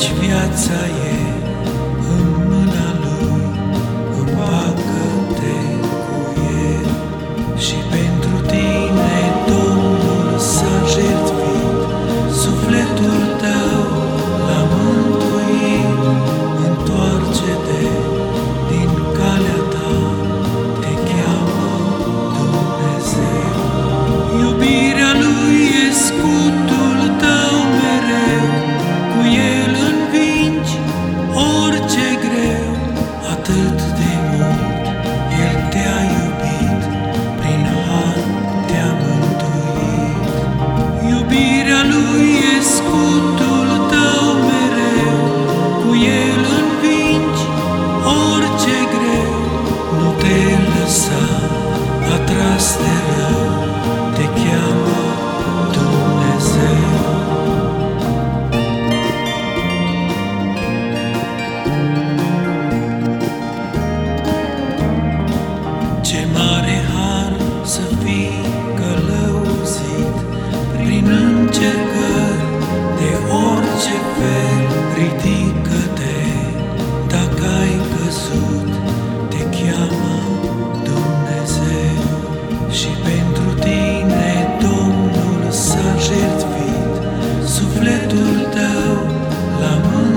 świata jest. Love.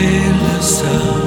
estrelas.